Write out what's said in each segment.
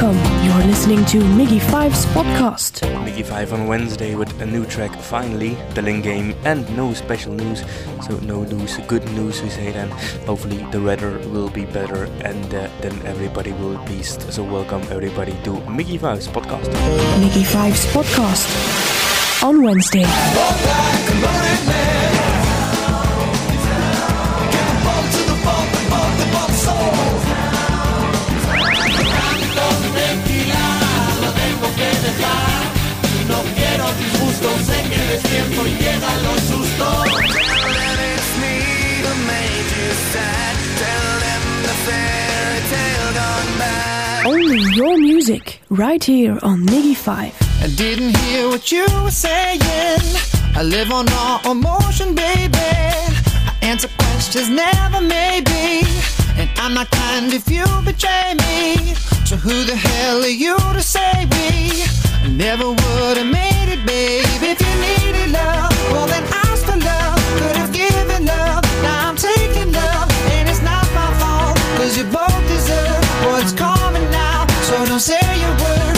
Welcome. You're listening to MIGY Five's podcast. MIGY 5 on Wednesday with a new track, finally, the Link game, and no special news. So, no news, good news, we say then. Hopefully, the weather will be better and uh, then everybody will be pleased. So, welcome everybody to MIGY 5's podcast. MIGY Five's podcast on Wednesday. Only your music right here on MIGY Five. I didn't hear what you were saying. I live on raw emotion, baby. I answer questions, never maybe. And I'm not kind if you betray me. So who the hell are you to say we? Never would have made it, babe. If you needed love, well then ask for love. Could have given love. Now I'm taking love, and it's not my fault. Cause you both deserve what's coming now. So don't say a word.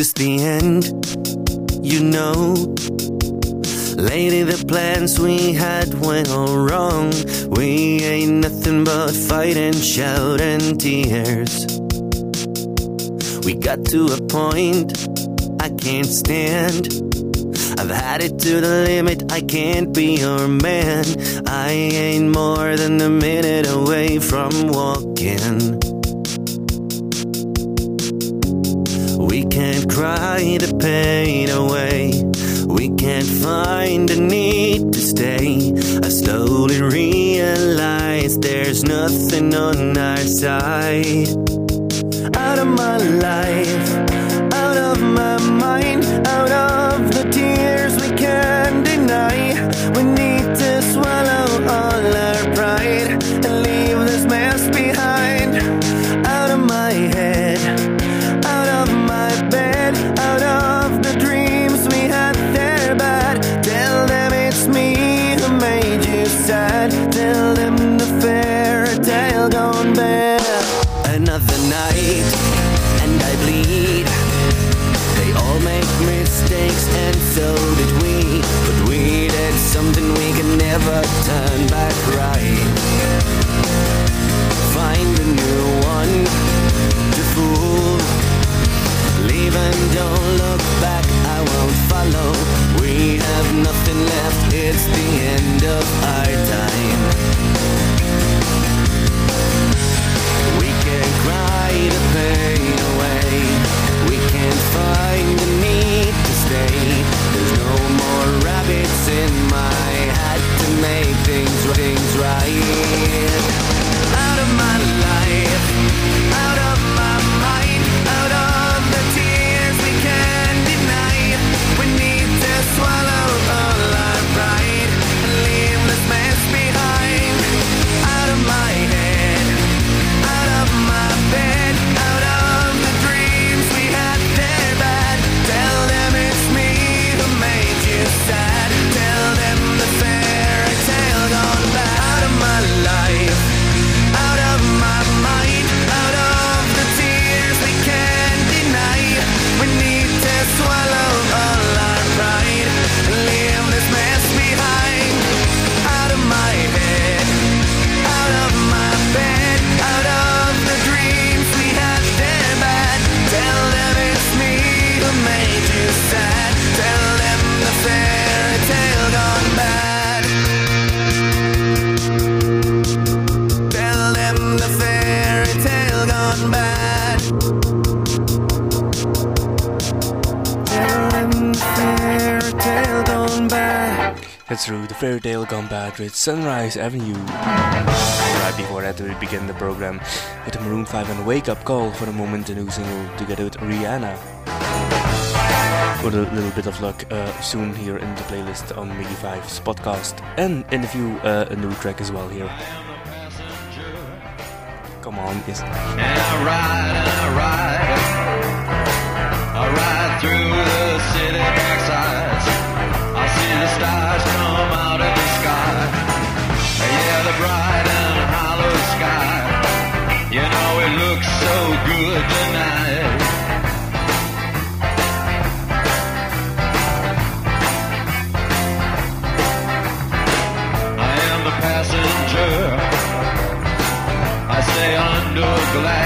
Is the end, you know. Lady, the plans we had went all wrong. We ain't nothing but fight and shout and tears. We got to a point I can't stand. I've had it to the limit, I can't be your man. I ain't more than a minute away from walking. Never turn back right. Find a new one to fool. Leave and don't look back, I won't follow. We have nothing left, it's the end of our time. We can cry the pain away. Make things, things right. Tale gone bad with Sunrise Avenue. Right before that, we begin the program with the Maroon 5 and Wake Up Call for the moment, the new single together with Rihanna. With a little bit of luck, uh, soon here in the playlist on MIGY 5's podcast. And in a few, uh, a new track as well here. Come on, yes. And I ride I ride. I ride through the city. I see the stars tonight. I am the passenger. I stay under glass.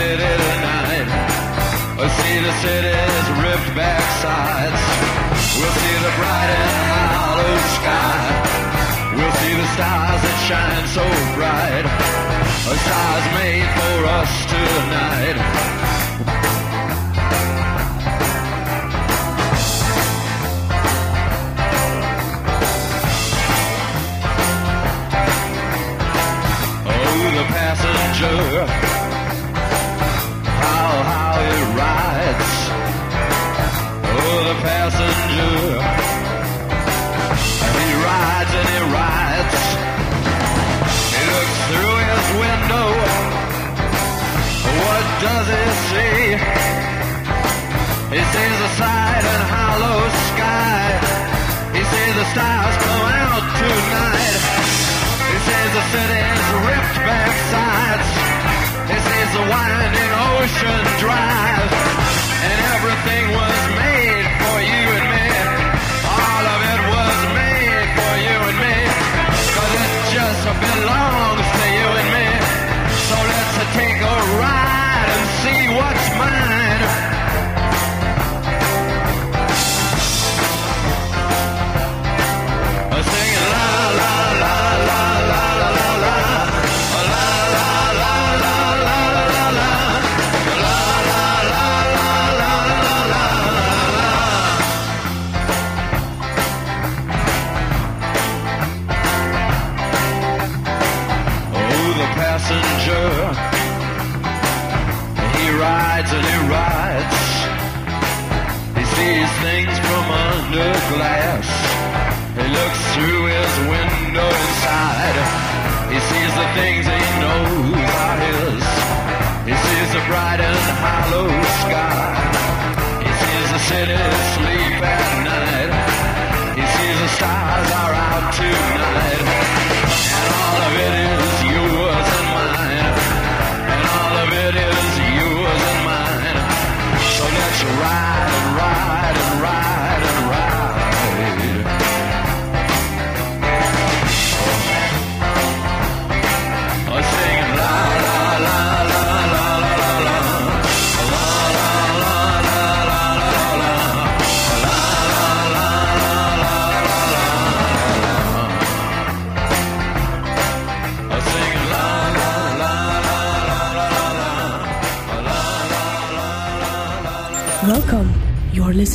City tonight. We'll see the city's ripped back sides. We'll see the bright and hollow sky. We'll see the stars that shine so bright. A stars made for us tonight. Oh, the passenger. Passenger. He rides and he rides. He looks through his window. What does he see? He sees a side and hollow sky. He sees the stars come out tonight. He sees the city's ripped back sides. He sees the winding ocean drive. Belongs to you and me. So let's take a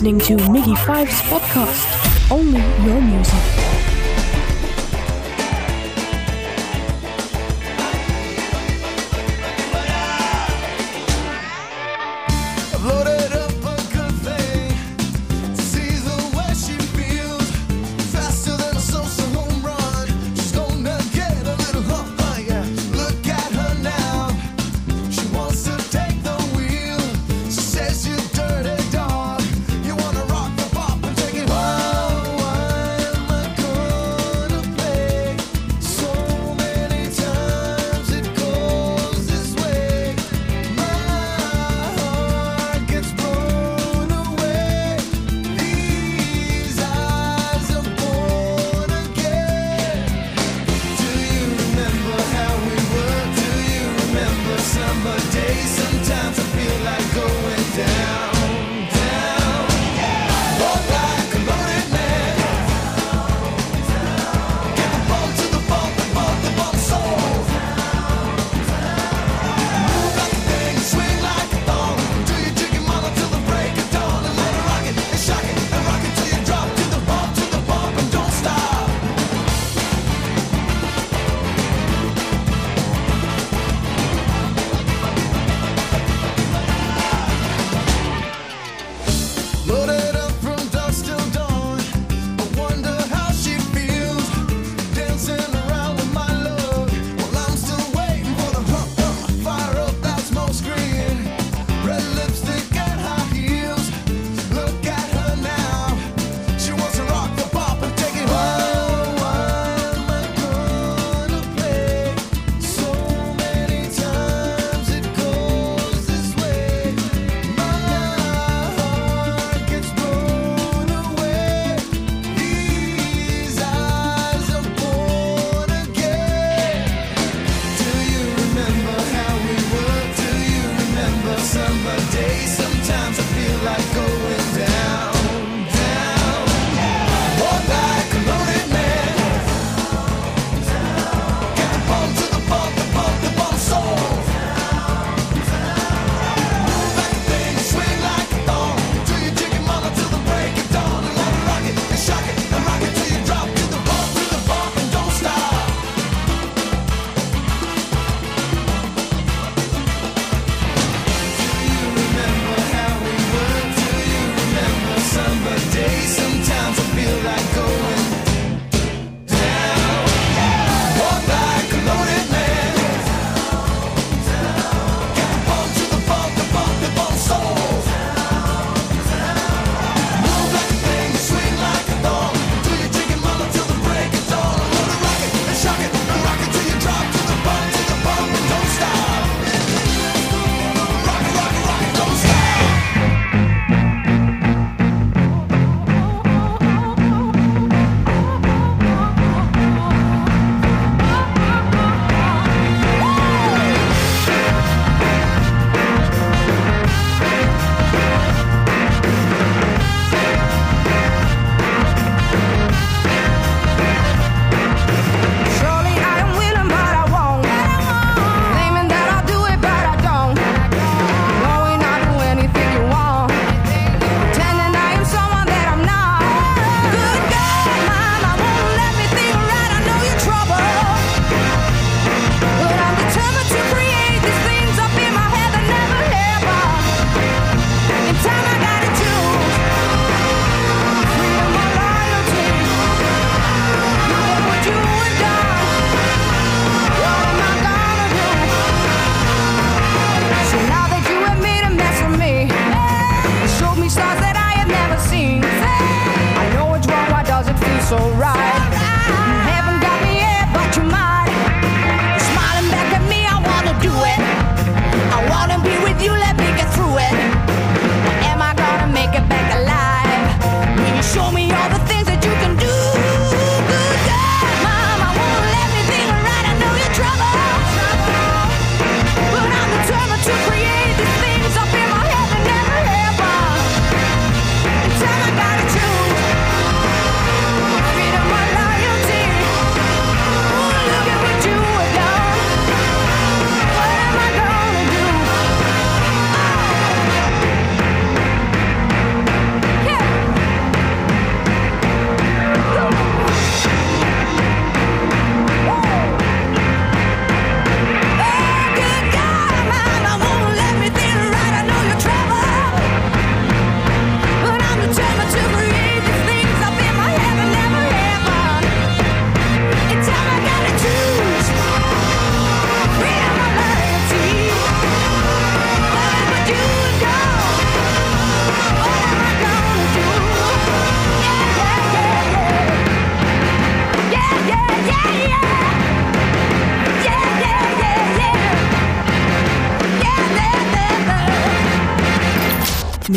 listening to MIGY Five's podcast. Only your music.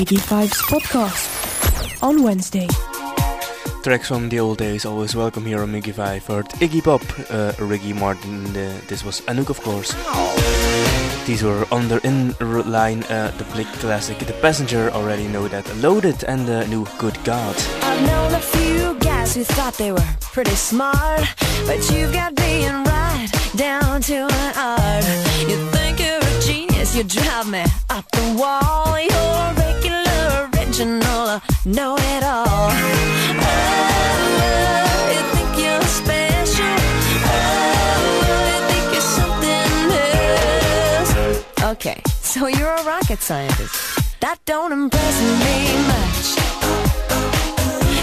MIGY Five's podcast on Wednesday. Tracks from the old days always welcome here on MIGY Five. Heard Iggy Pop, uh, Ricky Martin, uh, this was Anouk of course. These were on the in line, uh, the big classic The Passenger, already know that. Loaded and the new Good God. I've known a few guys who thought they were pretty smart, but you've got being right down to an art. You think you're a genius, you drive me up the wall. You're a regular, know it all. Oh? Oh? Okay, so you're a rocket scientist. That don't impress me much.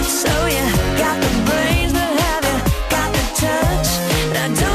So you got the brains, but have you got the touch? Now don't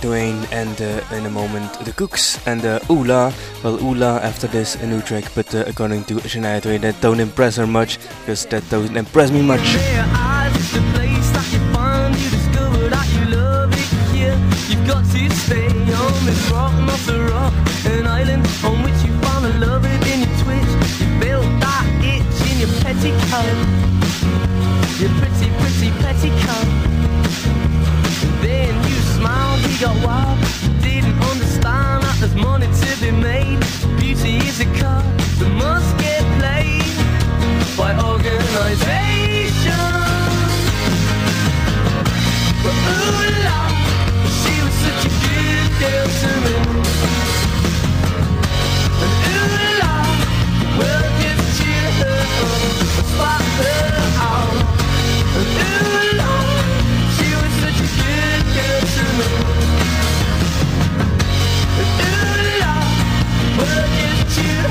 Twain and uh, in a moment the Kooks and uh, Ooh La. Well, Ooh La after this a new track, but uh, according to Shania Twain that don't impress her much because that doesn't impress me much. Pretty, pretty petticoat. Smiled, got wild. Didn't understand that there's money to be made. Beauty is a card that must get played by organization. But ooh la, she was such a good girl to me.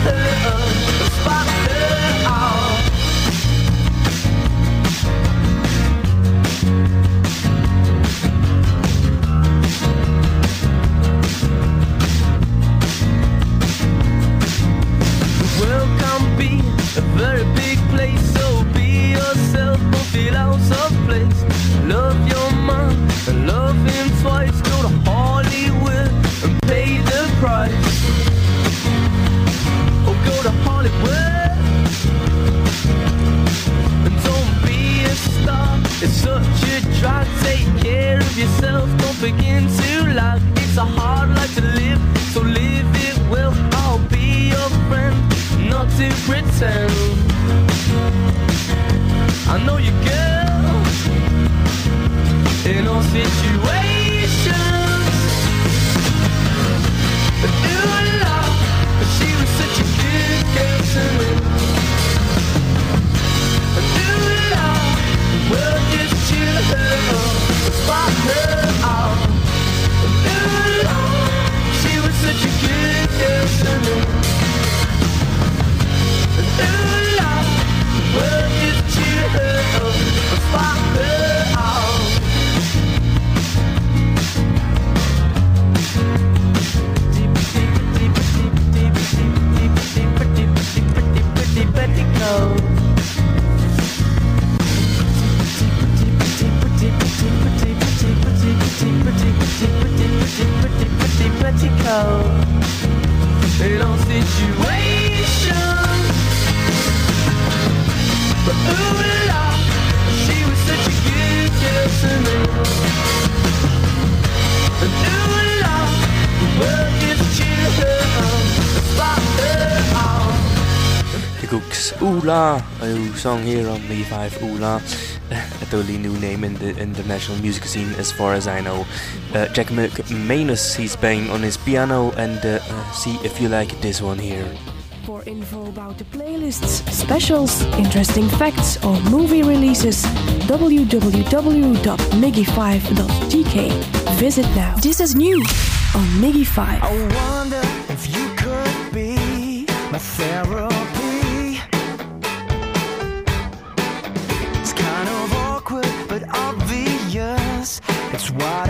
love. The Kooks Oola, a new song here on Me 5 Ooh La. A totally new name in the international music scene as far as I know. Uh, Jack McManus, he's playing on his piano and uh, uh, see if you like this one here. For info about the playlists, specials, interesting facts, or movie releases, www.miggy5.gk. Visit now. This is new on MIGY 5. I wonder if you could be my therapy. But obvious. It's what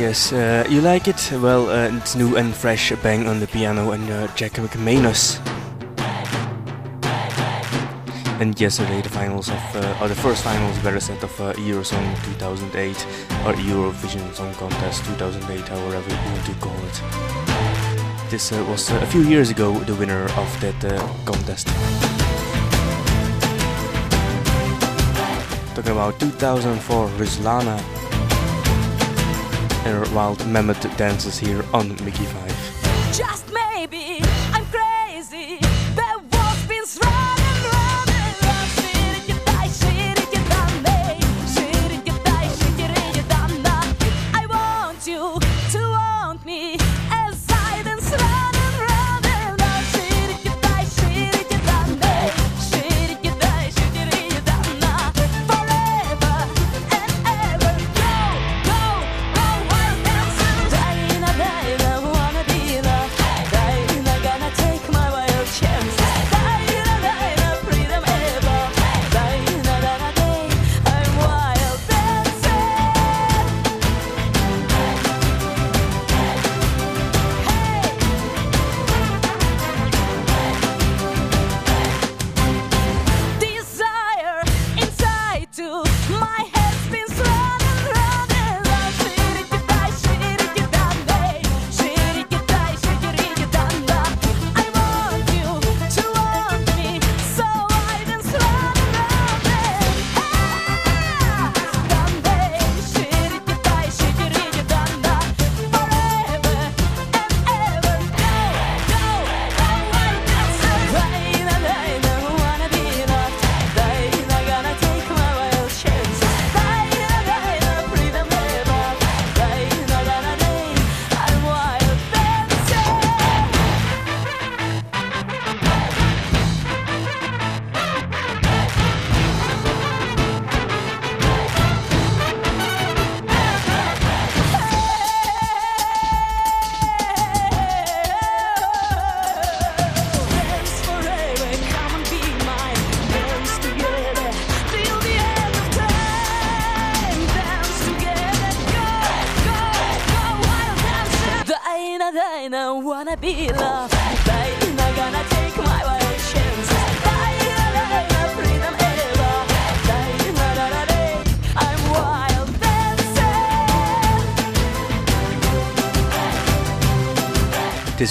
Yes, uh, you like it? Well, uh, it's new and fresh bang on the piano and uh, Jack McManus. And yesterday, the finals of, uh, or the first finals were set of uh, Eurosong 2008 or Eurovision Song Contest 2008, however you want to call it. This uh, was uh, a few years ago the winner of that uh, contest. Talking about 2004, Ruslana her wild mammoth dances here on MIGY 5. Just maybe I'm crazy.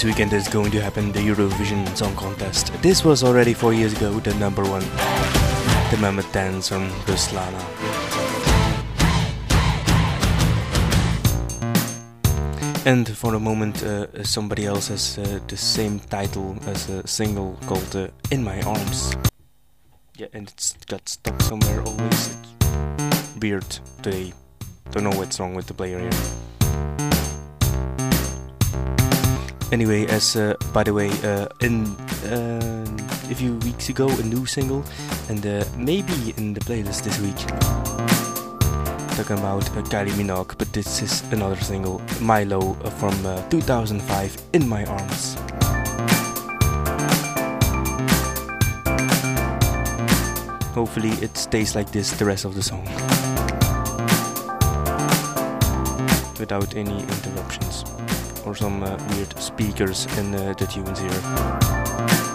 This weekend is going to happen the Eurovision Song Contest. This was already four years ago the number one. The Mammoth Dance from Ruslana. And for the moment, uh, somebody else has uh, the same title as a single called uh, In My Arms. Yeah, and it's got stuck somewhere always. It's weird today. Don't know what's wrong with the player here. Anyway, as uh, by the way, uh, in uh, a few weeks ago, a new single, and uh, maybe in the playlist this week. Talking about uh, Kylie Minogue, but this is another single, Mylo uh, from uh, 2005, In My Arms. Hopefully, it stays like this the rest of the song. Without any interruptions or some uh, weird speakers in uh, the tunes here.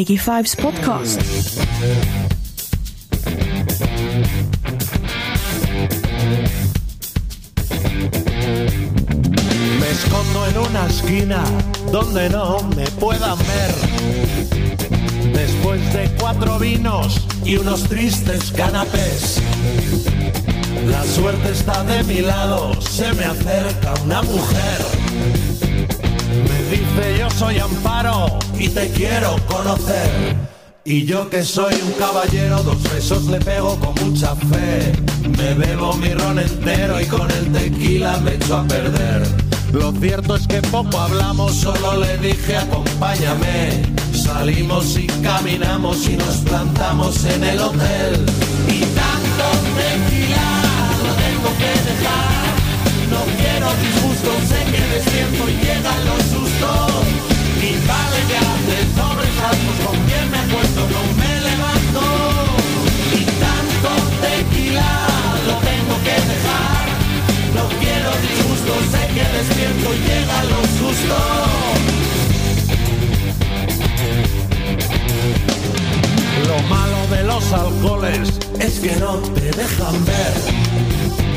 Mickey Fives podcast. Me escondo en una esquina donde no me puedan ver. Después de cuatro vinos y unos tristes canapés. La suerte está de mi lado, se me acerca una mujer. Dice yo soy Amparo y te quiero conocer. Y yo que soy un caballero, dos besos le pego con mucha fe. Me bebo mi ron entero y con el tequila me echo a perder. Lo cierto es que poco hablamos, solo le dije acompáñame. Salimos y caminamos y nos plantamos en el hotel. No quiero disgustos, sé que despierto y llegan los sustos. Y vale ya de sobresaltos, con quien me acuesto no me levanto. Y tanto tequila lo tengo que dejar. No quiero disgustos, sé que despierto y llegan los sustos. Lo malo de los alcoholes es que no te dejan ver.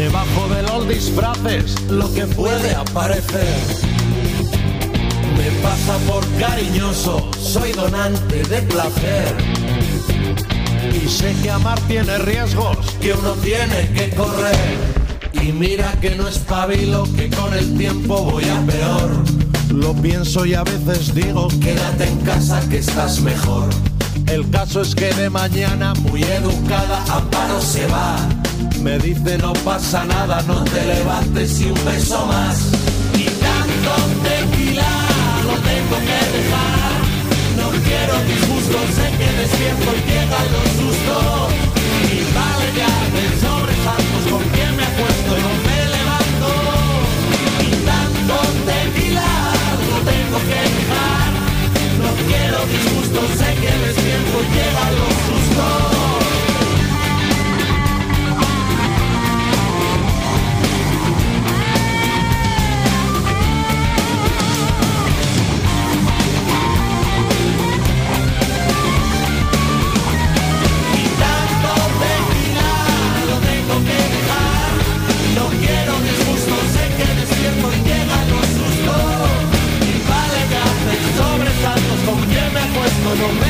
Debajo de los disfraces lo que puede aparecer. Me pasa por cariñoso, soy donante de placer. Y sé que amar tiene riesgos que uno tiene que correr. Y mira que no espabilo, que con el tiempo voy a peor. Lo pienso y a veces digo, quédate en casa que estás mejor. El caso es que de mañana, muy educada, Amparo se va. Me dice no pasa nada, no te levantes y un beso más. Y tanto tequila lo tengo que dejar. No quiero disgustos, sé que despierto y llegan los sustos. Y vale ya de sobresaltos con quien me acuesto y no me levanto. Y tanto tequila lo tengo que dejar. No quiero disgustos, sé que despierto y llegan los phenomenal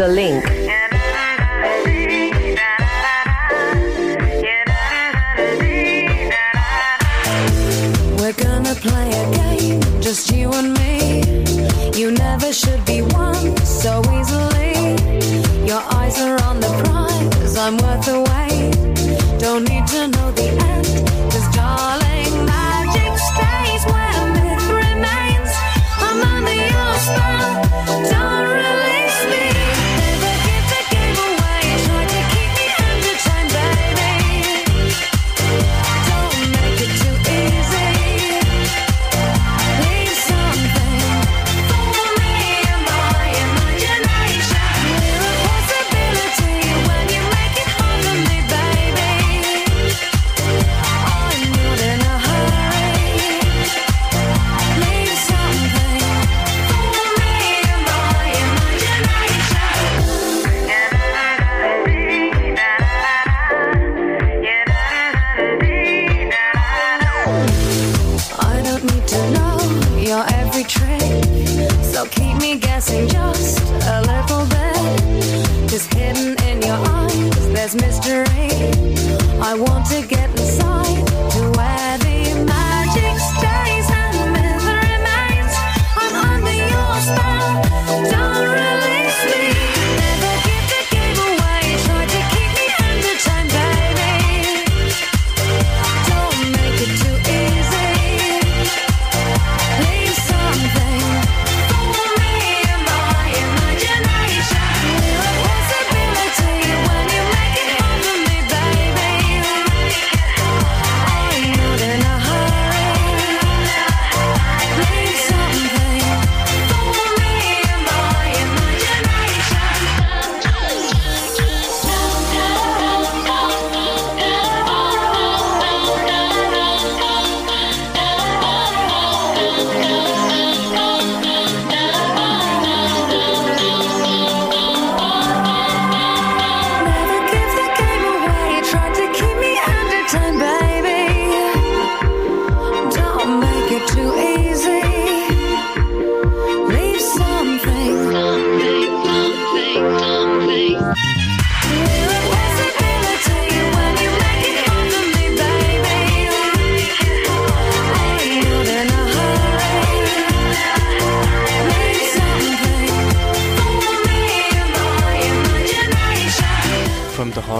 The link. We're gonna play a game, just you and me. You never should be won so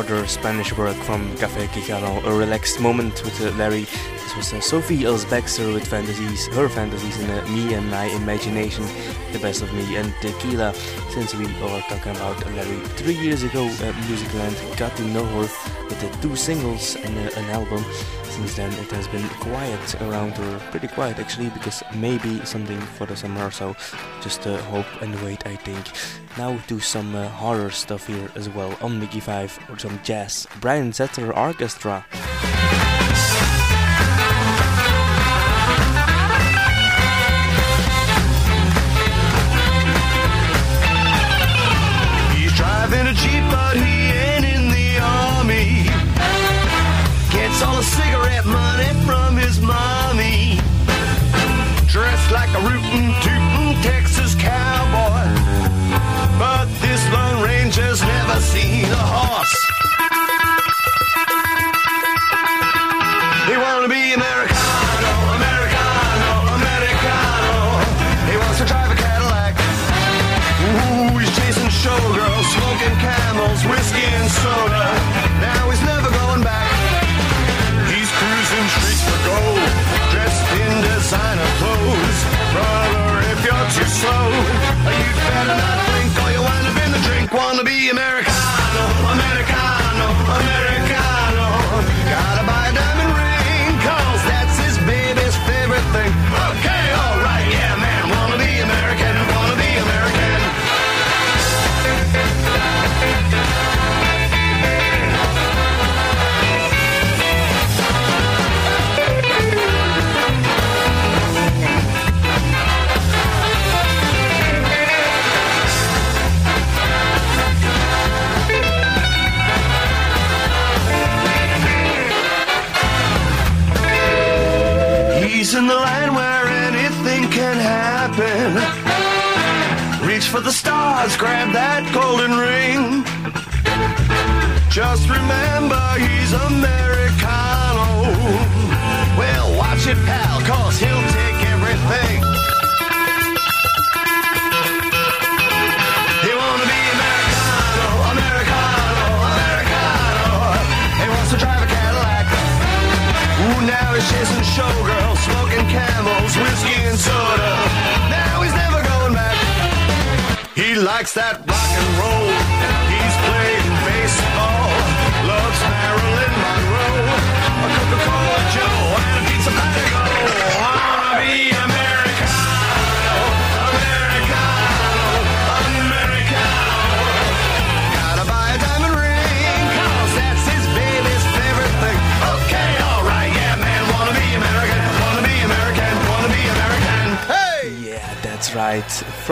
harder Spanish work from Café Quijano, a relaxed moment with uh, Larry. This was uh, Sophie Els with fantasies, her fantasies in uh, Me and My Imagination, The Best of Me and Tequila. Since we are talking about Larry, three years ago, uh, Musicland got to know her with uh, two singles and an album. Since then, it has been quiet around her, pretty quiet actually, because maybe something for the summer. So just uh, hope and wait, I think. Now do some uh, horror stuff here as well on MIGY Five or some jazz. Brian Setzer Orchestra. Cigarette money from his mommy. Dressed like a rootin' tootin' Texas cowboy. But this Lone Ranger's never seen a horse.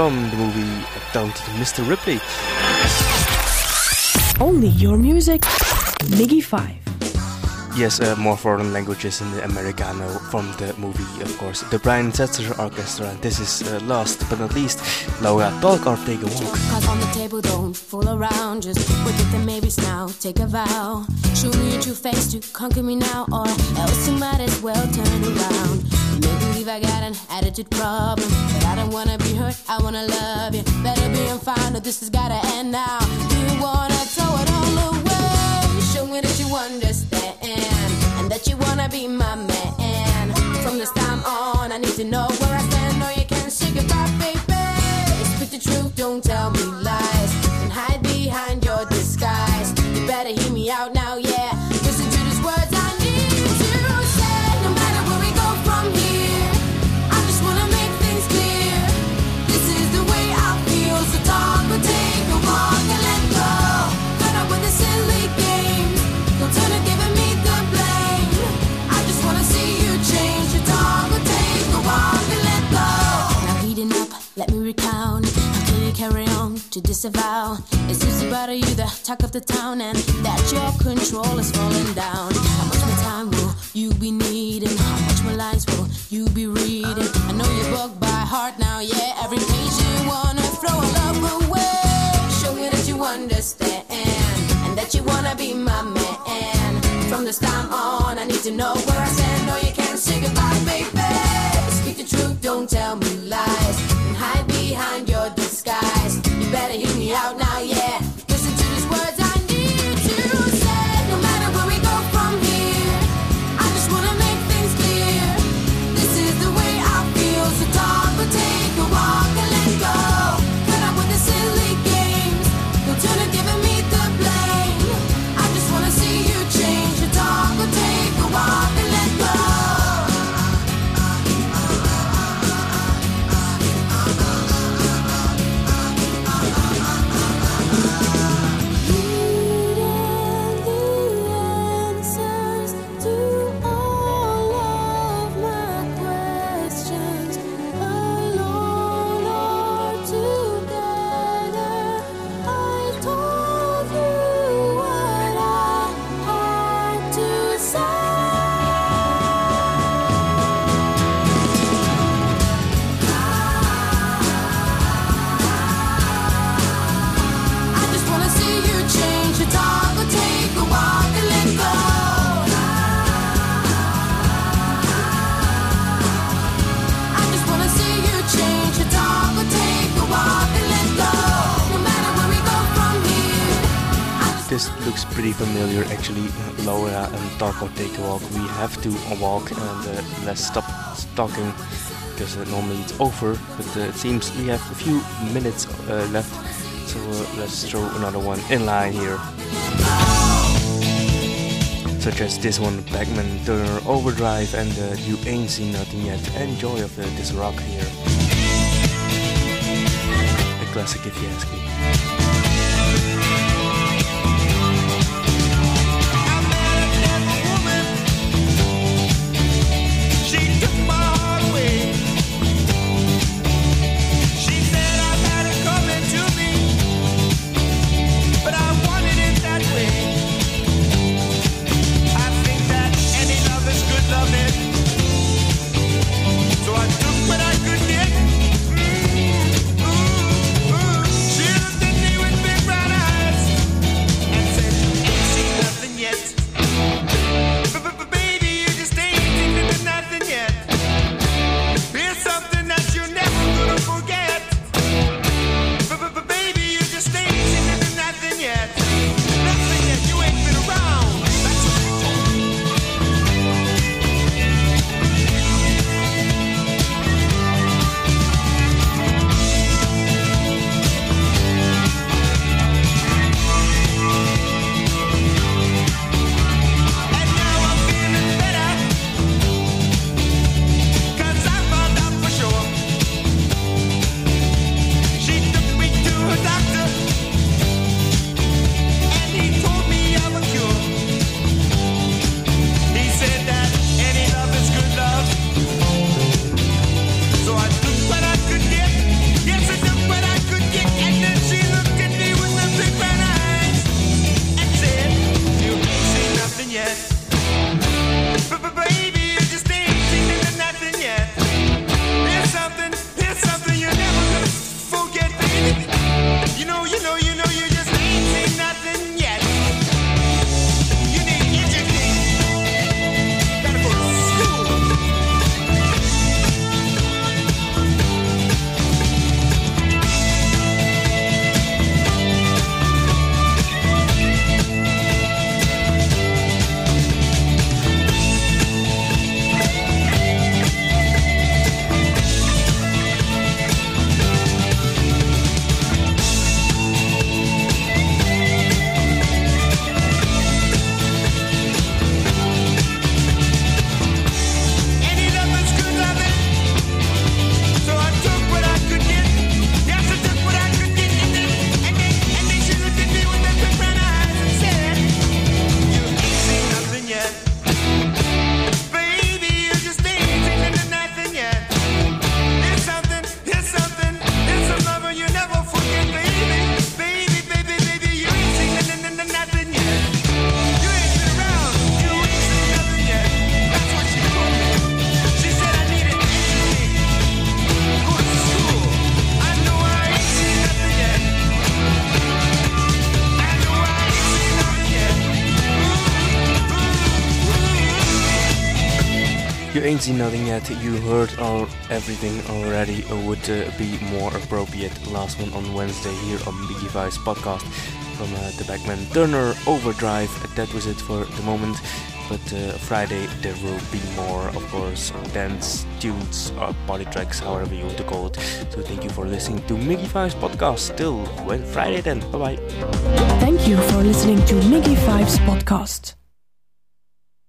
From the movie Don't Mr. Ripley. Only your music. MIGY 5. Yes, uh, more foreign languages in the Americano from the movie, of course. The Brian Setzer Orchestra. And this is uh, last but not least, Laura Talk or Take a Walk. Cards on the table, don't fool around. Just put it the maybes now, take a vow. Show me your true face to conquer me now, or else you might as well turn around. You believe I got an attitude problem, but I don't wanna be hurt, I wanna love you. Better be and find that this has gotta end now. You wanna throw it all away. Show me that you understand, and that you wanna be my man. From this time on, I need to know where I stand, or you can't say goodbye, baby. Speak the truth, don't tell me to disavow? It seems about you, the talk of the town, and that your control is falling down. How much more time will you be needing? How much more lines will you be reading? I know your book by heart now, yeah. Every page you wanna throw all love away. Show me that you understand and that you wanna be my man. From this time on, I need to know where I stand, or you can't say goodbye, baby. Speak the truth, don't tell me better hear me out now, Have to walk and uh, let's stop talking because uh, normally it's over, but uh, it seems we have a few minutes uh, left, so uh, let's throw another one in line here. Such as this one, Bachman Turner Overdrive and uh, You Ain't Seen Nothing Yet. Enjoy of this rock here. A classic if you ask me. Nothing Yet, you heard all everything already, would uh, be more appropriate. Last one on Wednesday here on MIGY Vibes podcast from uh, the Bachman Turner Overdrive. That was it for the moment. But uh, Friday there will be more, of course, dance tunes or party tracks, however you want to call it. So thank you for listening to MIGY Vibes podcast. Till when Friday then. Bye bye. Thank you for listening to MIGY Fives podcast.